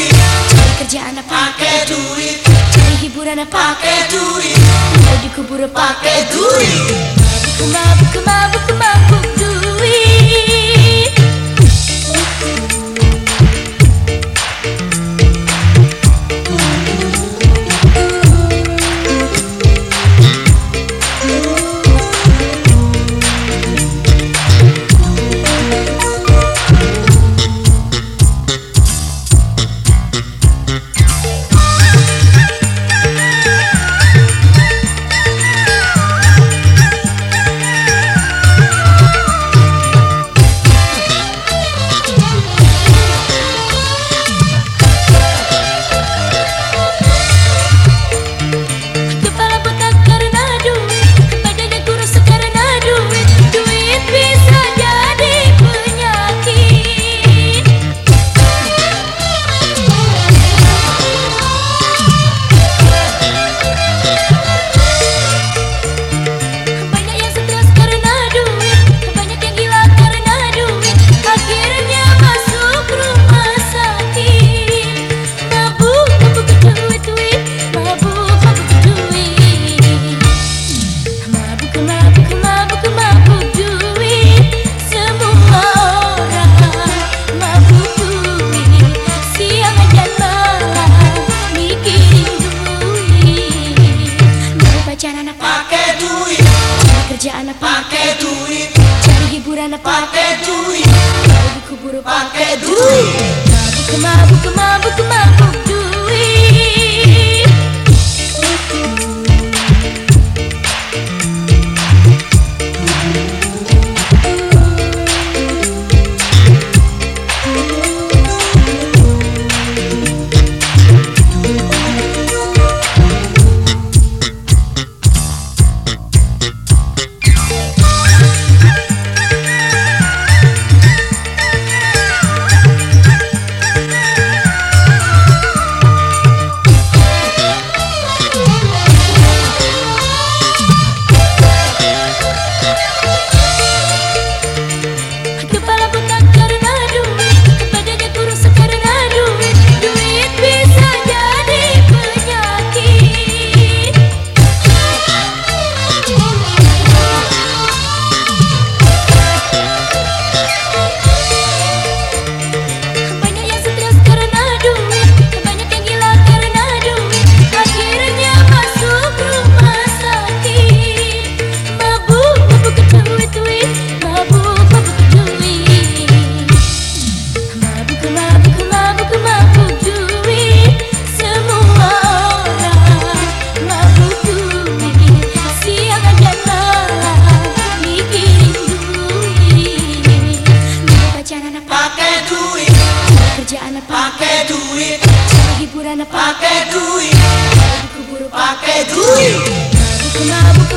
duit. Cari kerjaan pakai duit. Cari hiburan pakai duit. Mau dikubur pakai duit. Mabuk, mabuk, mabuk, mabuk. anak pakai duit. Cari kerjaan anak pakai duit. Cari hiburan anak pakai duit. Cari buku pakai duit. dui Mabuk buruk pakai dui Mabuk mabuk